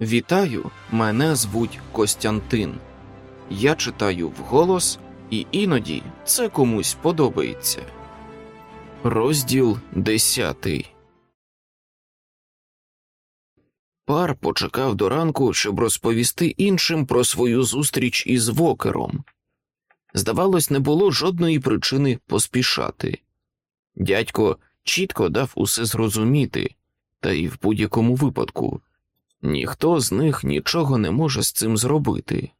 Вітаю, мене звуть Костянтин. Я читаю вголос, і іноді це комусь подобається. Розділ десятий. Пар почекав до ранку, щоб розповісти іншим про свою зустріч із вокером. Здавалось, не було жодної причини поспішати. Дядько чітко дав усе зрозуміти, та й в будь-якому випадку ніхто з них нічого не може з цим зробити.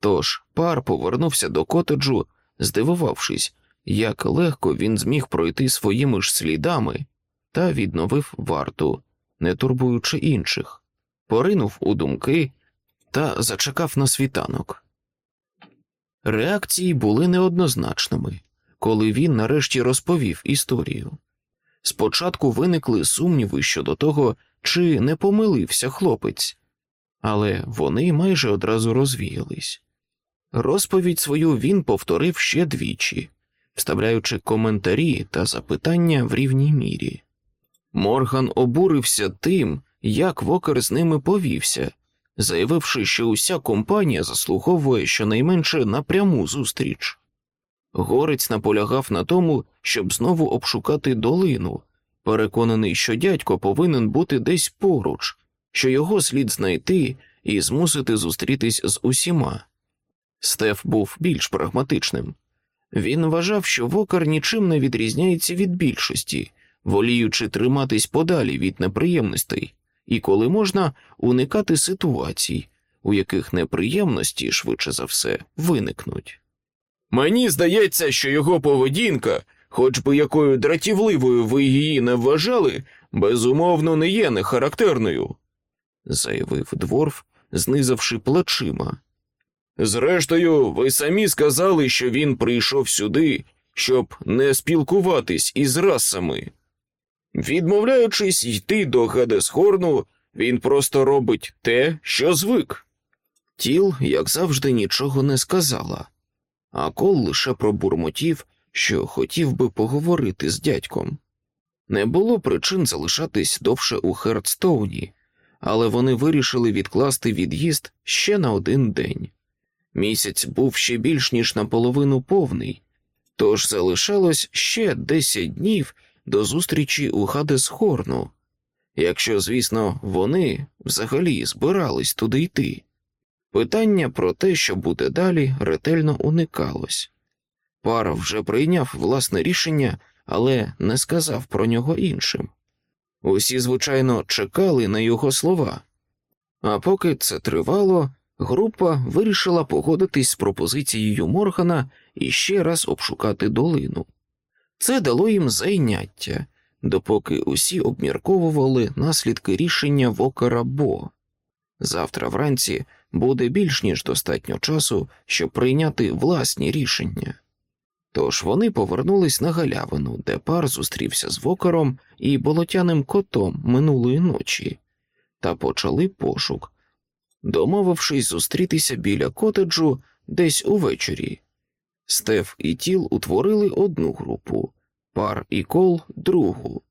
Тож пар повернувся до котеджу, здивувавшись, як легко він зміг пройти своїми ж слідами, та відновив варту, не турбуючи інших, поринув у думки та зачекав на світанок. Реакції були неоднозначними, коли він нарешті розповів історію. Спочатку виникли сумніви щодо того, чи не помилився хлопець, але вони майже одразу розвіялись. Розповідь свою він повторив ще двічі, вставляючи коментарі та запитання в рівній мірі. Морган обурився тим, як Вокер з ними повівся, заявивши, що уся компанія заслуговує щонайменше на пряму зустріч. Горець наполягав на тому, щоб знову обшукати долину, переконаний, що дядько повинен бути десь поруч, що його слід знайти і змусити зустрітись з усіма. Стеф був більш прагматичним. Він вважав, що вокар нічим не відрізняється від більшості, воліючи триматись подалі від неприємностей, і коли можна уникати ситуацій, у яких неприємності швидше за все виникнуть. Мені здається, що його поведінка, хоч би якою дратівливою ви її не вважали, безумовно не є нехарактерною, заявив дворф, знизавши плечима. Зрештою, ви самі сказали, що він прийшов сюди, щоб не спілкуватись із расами. Відмовляючись йти до Гадесхорну, він просто робить те, що звик. Тіл, як завжди, нічого не сказала, а Кол лише пробурмотів, що хотів би поговорити з дядьком. Не було причин залишатись довше у Хердстоуні, але вони вирішили відкласти від'їзд ще на один день. Місяць був ще більш ніж наполовину повний, тож залишалось ще десять днів до зустрічі у Хадесхорну, якщо, звісно, вони взагалі збирались туди йти. Питання про те, що буде далі, ретельно уникалось. Пара вже прийняв власне рішення, але не сказав про нього іншим. Усі, звичайно, чекали на його слова, а поки це тривало, група вирішила погодитись з пропозицією Моргана і ще раз обшукати долину. Це дало їм зайняття, допоки усі обмірковували наслідки рішення Вокера Бо. Завтра вранці буде більш ніж достатньо часу, щоб прийняти власні рішення. Тож вони повернулись на галявину, де пар зустрівся з вокером і болотяним котом минулої ночі, та почали пошук, домовившись зустрітися біля котеджу десь увечері. Стеф і тіл утворили одну групу, пар і кол другу.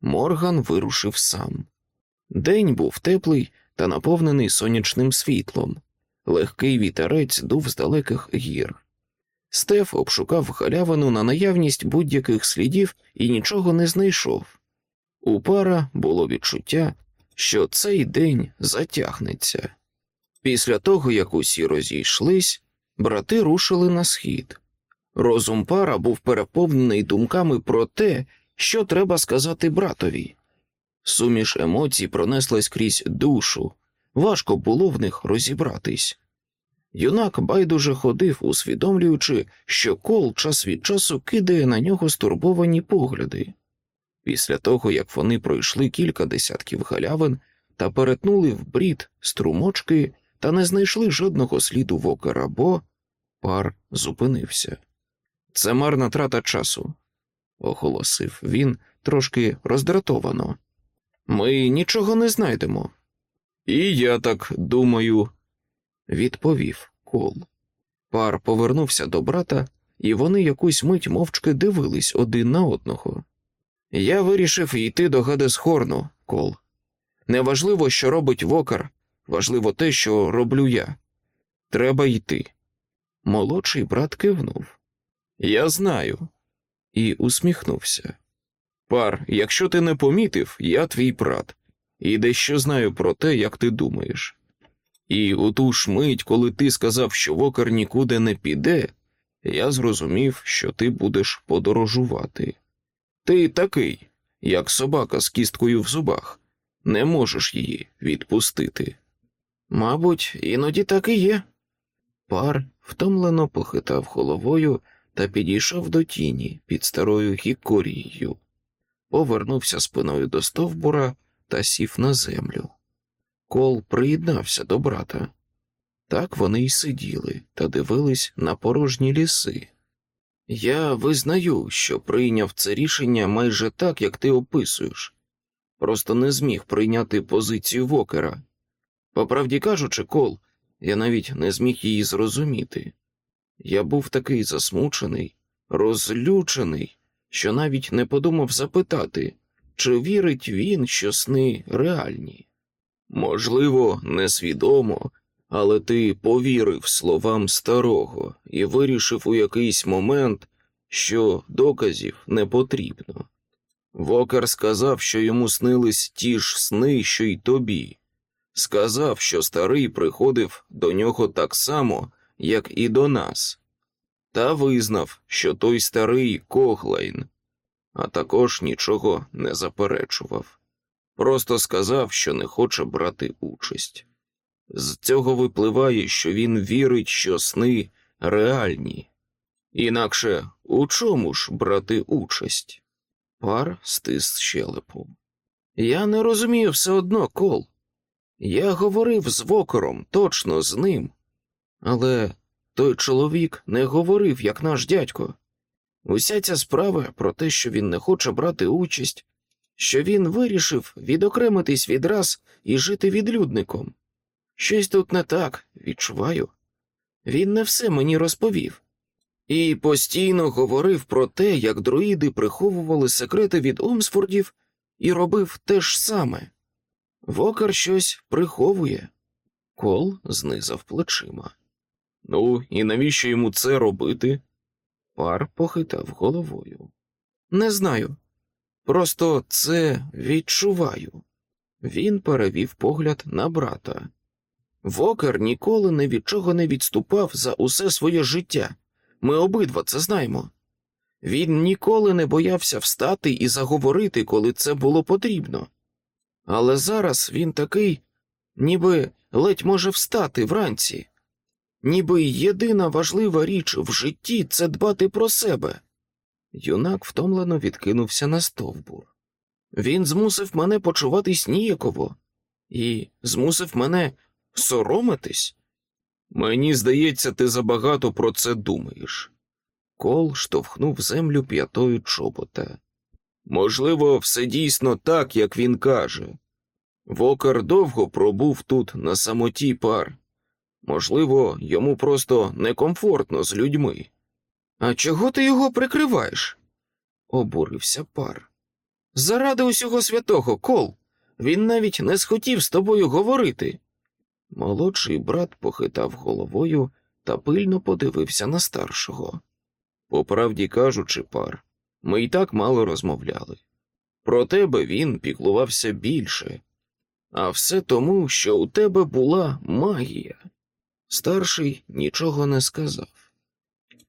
Морган вирушив сам. День був теплий та наповнений сонячним світлом. Легкий вітерець дув з далеких гір. Стеф обшукав галявину на наявність будь-яких слідів і нічого не знайшов. У пара було відчуття, що цей день затягнеться. Після того, як усі розійшлись, брати рушили на схід. Розум пара був переповнений думками про те, що треба сказати братові. Суміш емоцій пронеслась крізь душу, важко було в них розібратись. Юнак байдуже ходив, усвідомлюючи, що кол час від часу кидає на нього стурбовані погляди. Після того, як вони пройшли кілька десятків галявин та перетнули в брід струмочки та не знайшли жодного сліду вокера, бо пар зупинився. Це марна трата часу, оголосив він трошки роздратовано. Ми нічого не знайдемо. І я так думаю, відповів кол. Пар повернувся до брата, і вони якусь мить мовчки дивились один на одного. Я вирішив йти до Гадесхорну, кол. Неважливо, що робить вокер, Важливо те, що роблю я. Треба йти. Молодший брат кивнув. Я знаю. І усміхнувся. Пар, якщо ти не помітив, я твій брат, і дещо знаю про те, як ти думаєш. І у ту ж мить, коли ти сказав, що вокер нікуди не піде, я зрозумів, що ти будеш подорожувати. Ти такий, як собака з кісткою в зубах, не можеш її відпустити. Мабуть, іноді так і є. Пар втомлено похитав головою та підійшов до тіні під старою гікорією, повернувся спиною до стовбура та сів на землю. Кол приєднався до брата. Так вони й сиділи та дивились на порожні ліси. Я визнаю, що прийняв це рішення майже так, як ти описуєш, просто не зміг прийняти позицію вокера. По правді кажучи, Кол, я навіть не зміг її зрозуміти. Я був такий засмучений, розлючений, що навіть не подумав запитати, чи вірить він, що сни реальні. Можливо, несвідомо, але ти повірив словам старого і вирішив у якийсь момент, що доказів не потрібно. Вокер сказав, що йому снились ті ж сни, що й тобі. Сказав, що старий приходив до нього так само, як і до нас, та визнав, що той старий Коглайн, а також нічого не заперечував. Просто сказав, що не хоче брати участь. З цього випливає, що він вірить, що сни реальні. Інакше у чому ж брати участь? Пар стис щелепом. Я не розумію все одно, Кол. Я говорив з вокером, точно з ним. Але той чоловік не говорив, як наш дядько. Уся ця справа про те, що він не хоче брати участь, що він вирішив відокремитись відраз і жити відлюдником. Щось тут не так, відчуваю. Він не все мені розповів. І постійно говорив про те, як друїди приховували секрети від Омсфордів і робив те ж саме. Вокер щось приховує. Кол знизав плечима. Ну, і навіщо йому це робити? Пар похитав головою. Не знаю. Просто це відчуваю. Він перевів погляд на брата. Вокер ніколи ні від чого не відступав за усе своє життя. Ми обидва це знаємо. Він ніколи не боявся встати і заговорити, коли це було потрібно. Але зараз він такий, ніби ледь може встати вранці, ніби єдина важлива річ в житті це дбати про себе. Юнак втомлено відкинувся на стовбур. Він змусив мене почуватись ніяково і змусив мене соромитись. Мені здається, ти забагато про це думаєш. Кол штовхнув землю п'ятою чобота. Можливо, все дійсно так, як він каже. Вокар довго пробув тут на самоті пар. Можливо, йому просто некомфортно з людьми. А чого ти його прикриваєш? обурився пар. Заради усього святого, кол. Він навіть не схотів з тобою говорити. Молодший брат похитав головою та пильно подивився на старшого. По правді кажучи, пар, ми й так мало розмовляли. Про тебе він піклувався більше, а все тому, що у тебе була магія. Старший нічого не сказав,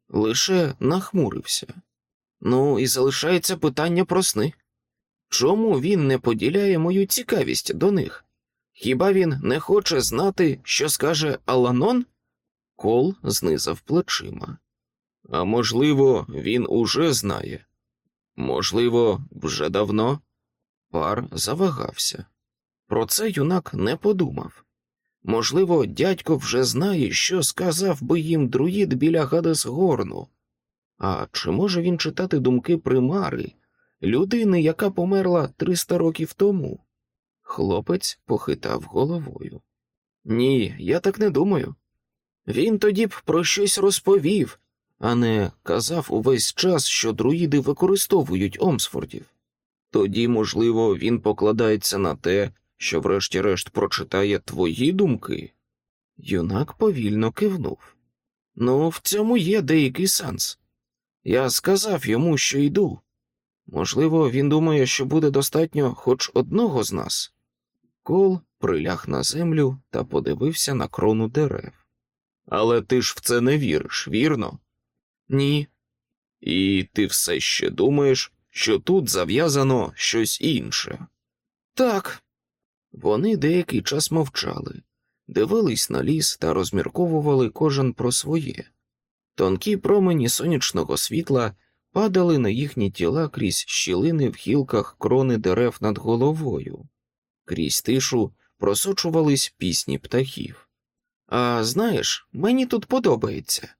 лише нахмурився. Ну, і залишається питання про сни. Чому він не поділяє мою цікавість до них? Хіба він не хоче знати, що скаже Аланон? Кол знизав плечима. А можливо, він уже знає. Можливо, вже давно. Пар завагався. Про це юнак не подумав. Можливо, дядько вже знає, що сказав би їм друїд біля Гадесгорну. А чи може він читати думки примари, людини, яка померла триста років тому? Хлопець похитав головою. Ні, я так не думаю. Він тоді б про щось розповів, а не казав увесь час, що друїди використовують Омсфордів. Тоді, можливо, він покладається на те, що врешті-решт прочитає твої думки? Юнак повільно кивнув. Ну, в цьому є деякий сенс. Я сказав йому, що йду. Можливо, він думає, що буде достатньо хоч одного з нас. Кол приляг на землю та подивився на крону дерев. Але ти ж в це не віриш, вірно? Ні. І ти все ще думаєш, що тут зав'язано щось інше? Так. Вони деякий час мовчали, дивились на ліс та розмірковували кожен про своє. Тонкі промені сонячного світла падали на їхні тіла крізь щілини в гілках крони дерев над головою. Крізь тишу просочувались пісні птахів. А знаєш, мені тут подобається,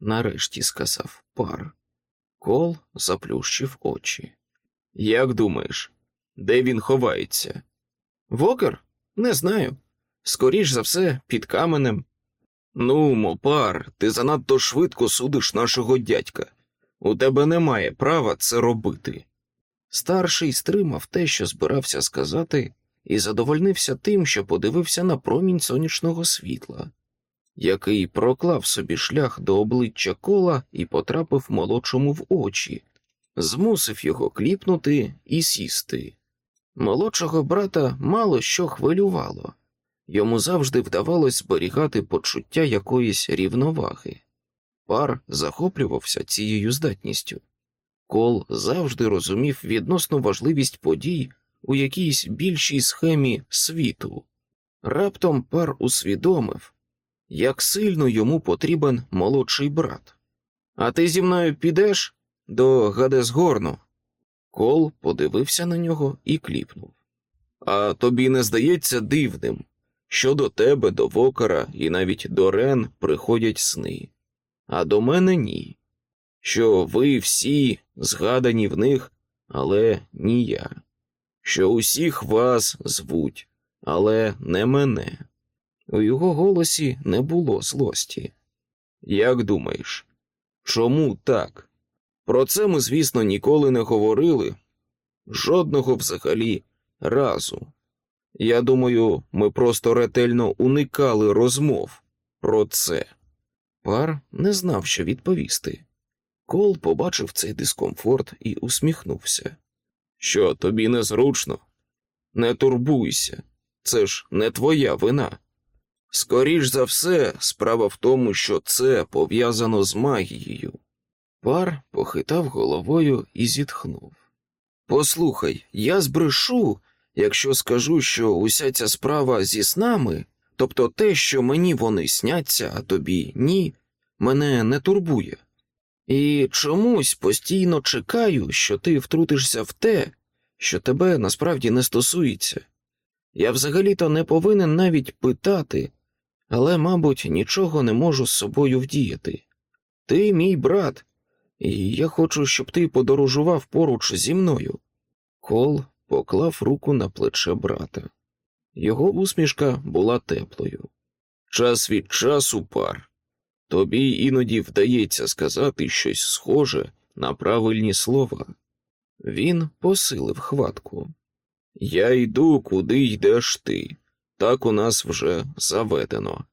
нарешті сказав пар. Кол заплющив очі. Як думаєш, де він ховається? Вокер? Не знаю. Скоріш за все, під каменем. Ну, мопар, ти занадто швидко судиш нашого дядька. У тебе немає права це робити. Старший стримав те, що збирався сказати, і задовольнився тим, що подивився на промінь сонячного світла, який проклав собі шлях до обличчя кола і потрапив молодшому в очі, змусив його кліпнути і сісти. Молодшого брата мало що хвилювало, йому завжди вдавалось зберігати почуття якоїсь рівноваги. Пар захоплювався цією здатністю. Кол завжди розумів відносну важливість подій у якійсь більшій схемі світу. Раптом Пар усвідомив, як сильно йому потрібен молодший брат. А ти зі мною підеш до Гадесгорну? Кол подивився на нього і кліпнув. А тобі не здається дивним, що до тебе, до Вокера і навіть до Рен приходять сни, а до мене ні. Що ви всі згадані в них, але ні я що усіх вас звуть, але не мене. У його голосі не було злості. Як думаєш, чому так? Про це ми, звісно, ніколи не говорили, жодного взагалі разу. Я думаю, ми просто ретельно уникали розмов про це. Пар не знав, що відповісти. Кол побачив цей дискомфорт і усміхнувся. Що тобі незручно? Не турбуйся, це ж не твоя вина. Скоріш за все, справа в тому, що це пов'язано з магією. Пар похитав головою і зітхнув. Послухай, я збрешу, якщо скажу, що уся ця справа зі снами, тобто те, що мені вони сняться, а тобі ні, мене не турбує. І чомусь постійно чекаю, що ти втрутишся в те, що тебе насправді не стосується. Я взагалі-то не повинен навіть питати, але, мабуть, нічого не можу з собою вдіяти. Ти мій брат, і я хочу, щоб ти подорожував поруч зі мною. Кол поклав руку на плече брата. Його усмішка була теплою. Час від часу, пар. Тобі іноді вдається сказати щось схоже на правильні слова. Він посилив хватку. Я йду, куди йдеш ти, так у нас вже заведено.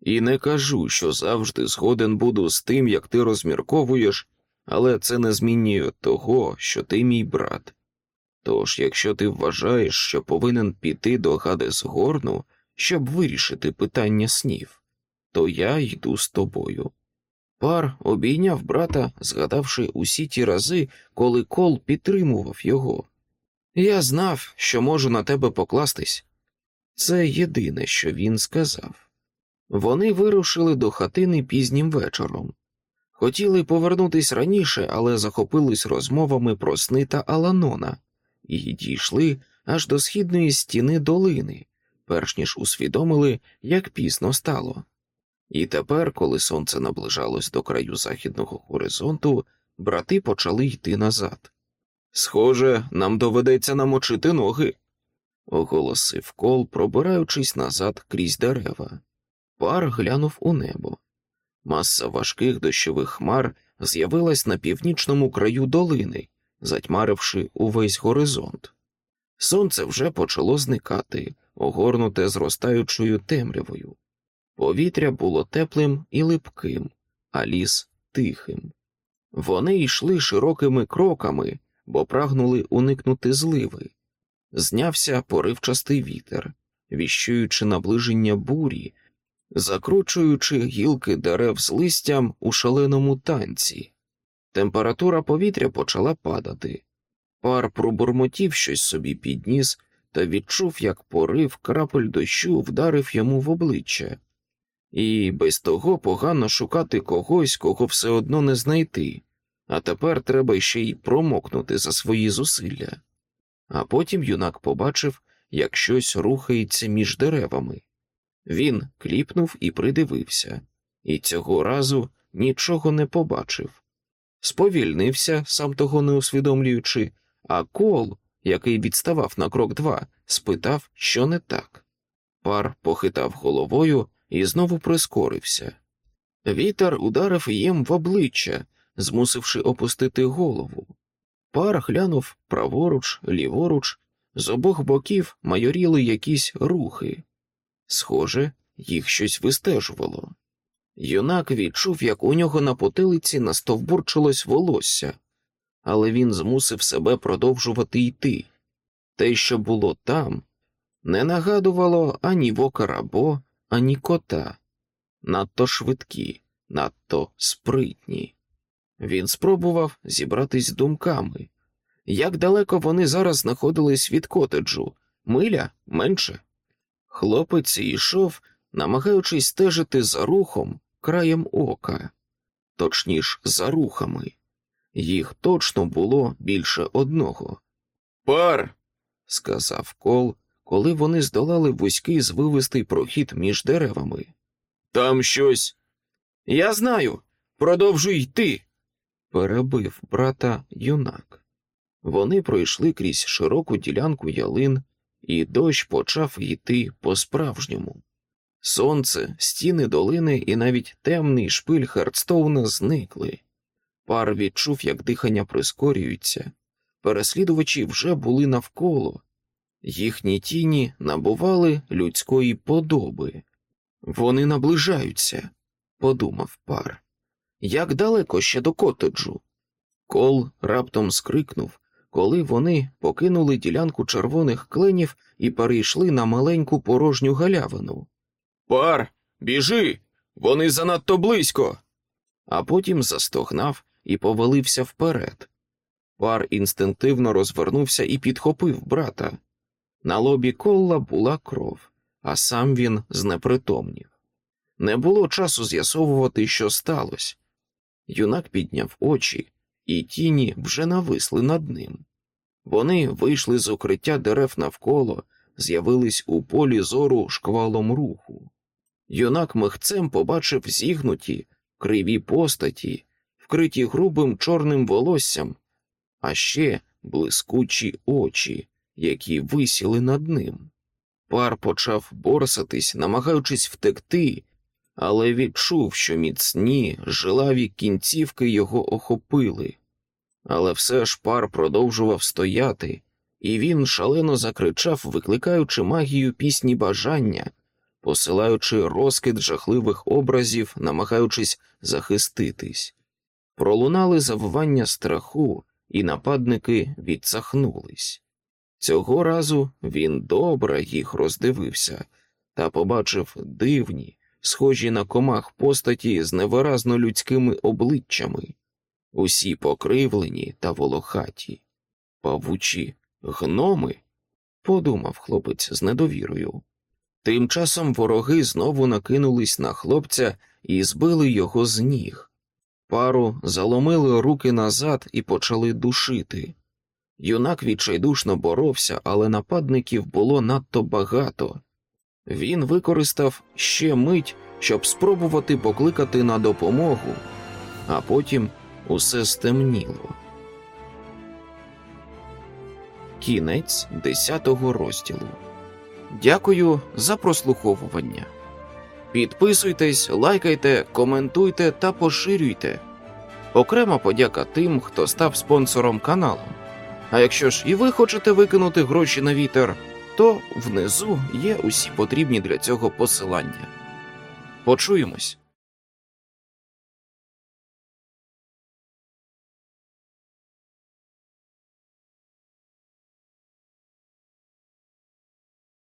І не кажу, що завжди згоден буду з тим, як ти розмірковуєш, але це не змінює того, що ти мій брат. Тож, якщо ти вважаєш, що повинен піти до Гадесгорну, щоб вирішити питання снів то я йду з тобою. Пар обійняв брата, згадавши усі ті рази, коли кол підтримував його. Я знав, що можу на тебе покластись. Це єдине, що він сказав. Вони вирушили до хатини пізнім вечором. Хотіли повернутись раніше, але захопились розмовами про сни та Аланона і дійшли аж до східної стіни долини, перш ніж усвідомили, як пізно стало. І тепер, коли сонце наближалось до краю західного горизонту, брати почали йти назад. Схоже, нам доведеться намочити ноги, оголосив кол, пробираючись назад крізь дерева. Пар глянув у небо. Маса важких дощових хмар з'явилась на північному краю долини, затьмаривши увесь горизонт. Сонце вже почало зникати, огорнуте зростаючою темрявою. Повітря було теплим і липким, а ліс тихим. Вони йшли широкими кроками, бо прагнули уникнути зливи. Знявся поривчастий вітер, віщуючи наближення бурі, закручуючи гілки дерев з листям у шаленому танці. Температура повітря почала падати. Пар пробурмотів щось собі підніс та відчув, як порив крапель дощу вдарив йому в обличчя, і без того погано шукати когось, кого все одно не знайти, а тепер треба ще й промокнути за свої зусилля. А потім юнак побачив, як щось рухається між деревами. Він кліпнув і придивився, і цього разу нічого не побачив. Сповільнився, сам того не усвідомлюючи, а кол, який відставав на крок два, спитав, що не так. Пар похитав головою і знову прискорився. Вітер ударив їм в обличчя, змусивши опустити голову. Пар глянув праворуч, ліворуч, з обох боків майоріли якісь рухи. Схоже, їх щось вистежувало. Юнак відчув, як у нього на потилиці настовбурчилось волосся, але він змусив себе продовжувати йти. Те, що було там, не нагадувало ані вокарабо, ані кота, надто швидкі, надто спритні. Він спробував зібратись думками. Як далеко вони зараз знаходились від котеджу, миля менше. Хлопець йшов, намагаючись стежити за рухом краєм ока, точніш, за рухами. Їх точно було більше одного. Пар, сказав кол, коли вони здолали вузький звивистий прохід між деревами. Там щось. Я знаю. Продовжуй йти. перебив брата юнак. Вони пройшли крізь широку ділянку ялин, і дощ почав йти по-справжньому. Сонце, стіни долини і навіть темний шпиль Хардстоуна зникли. Пар відчув, як дихання прискорюється. Переслідувачі вже були навколо, їхні тіні набували людської подоби. Вони наближаються, подумав пар. Як далеко ще до котеджу? Кол раптом скрикнув, коли вони покинули ділянку червоних кленів і перейшли на маленьку порожню галявину. Пар, біжи, вони занадто близько. А потім застогнав і повалився вперед. Пар інстинктивно розвернувся і підхопив брата. На лобі колла була кров, а сам він знепритомнів. Не було часу з'ясовувати, що сталося. Юнак підняв очі, і тіні вже нависли над ним. Вони вийшли з укриття дерев навколо, з'явились у полі зору шквалом руху. Юнак михцем побачив зігнуті, криві постаті, вкриті грубим чорним волоссям, а ще блискучі очі, які висіли над ним. Пар почав борсатись, намагаючись втекти, але відчув, що міцні, жилаві кінцівки його охопили. Але все ж пар продовжував стояти, і він шалено закричав, викликаючи магію пісні бажання, посилаючи розкид жахливих образів, намагаючись захиститись. Пролунали завивання страху, і нападники відсахнулись. Цього разу він добре їх роздивився та побачив дивні, схожі на комах постаті з невиразно людськими обличчями, усі покривлені та волохаті, павучі гноми, подумав хлопець з недовірою. Тим часом вороги знову накинулись на хлопця і збили його з ніг. Пару заломили руки назад і почали душити. Юнак відчайдушно боровся, але нападників було надто багато. Він використав ще мить, щоб спробувати покликати на допомогу, а потім усе стемніло. Кінець десятого розділу. Дякую за прослуховування. Підписуйтесь, лайкайте, коментуйте та поширюйте. Окрема подяка тим, хто став спонсором каналу. А якщо ж і ви хочете викинути гроші на вітер, то внизу є усі потрібні для цього посилання. Почуємось.